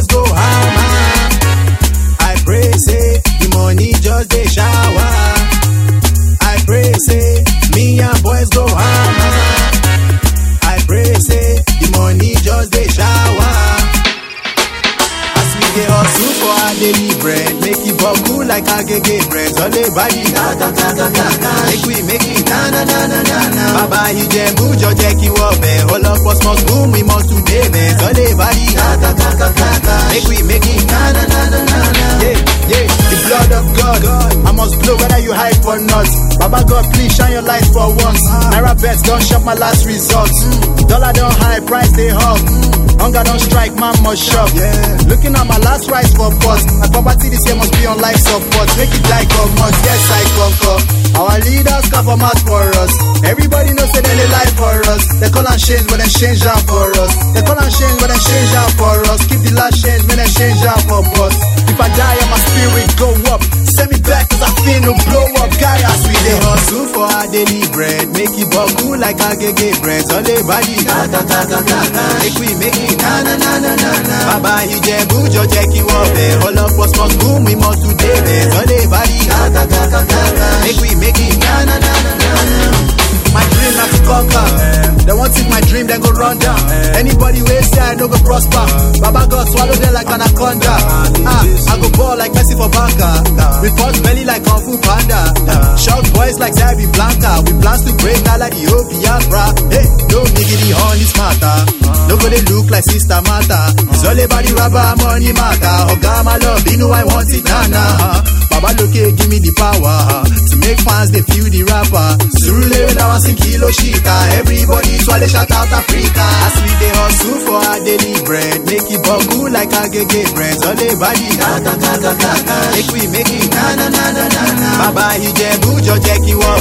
let's go hammer. I pray say the money just dey shower. I pray say me and boys go hammer. I pray say the money just dey shower. As we dey hustle for our daily bread, make e buckle like agege bread. Sunday body ta ta ta ta ta ta. Make we make we ta na na na na na. Bàbá Ìjẹ̀bú jọ jẹ́ kí wọ́n bẹ̀. Make we make it na na na na na na. Yeah, yeah. The blood of God, I must blow whether you hype or not. Baba God, please shine your light for once. Ah. Naira bets don't shop my last result. Mm. Dollar don't high, price they up. Mm. Hunger don't strike, man must shop. Yeah. Looking at my last rise for bus. My poverty this year must be on life support. Make it like a must, yes I conquer. Our leaders come for mass for call and change, but they change down for us. They call and change, but they change down for us. Keep the last change, when they change down for us. If I die, my spirit go up. Send me back, cause I feel no blow up. Guy, as we dey hustle for our daily bread. Make it bubble like agege bread. Sunday body, ta ta ta ta ta ta. Make we make it na na na na na Ìjẹ̀bú jọ jẹ́ kí wọ́n bẹ̀. Ọlọ́pọ̀ small school we must today bẹ̀. Sunday body, ta ta ta ta Anybody wey say I no go prosper. Baba God swallow them like anaconda. Ah, I go ball like Messi for banker. With punch belly like Kung Fu Panda. Shout boys like Zabi Blanca. We plans to break out like the Obiafra. Hey, no niggity on this matter. No go they look like Sister Mata. It's all about the rubber money matter. Oga my love, you know I want it now. Nah. Baba look give me the power to make fans they feel the rapper. Surulere now I sing kilo shita. Everybody swallow shout out Africa. As we dey hustle for our daily bread, make it bubble like agege bread. So they body ta ta ta ta ta ta. Make we make it na na na na na. Baba Ìjẹ̀bú jọ jẹ́ kí wọ́n.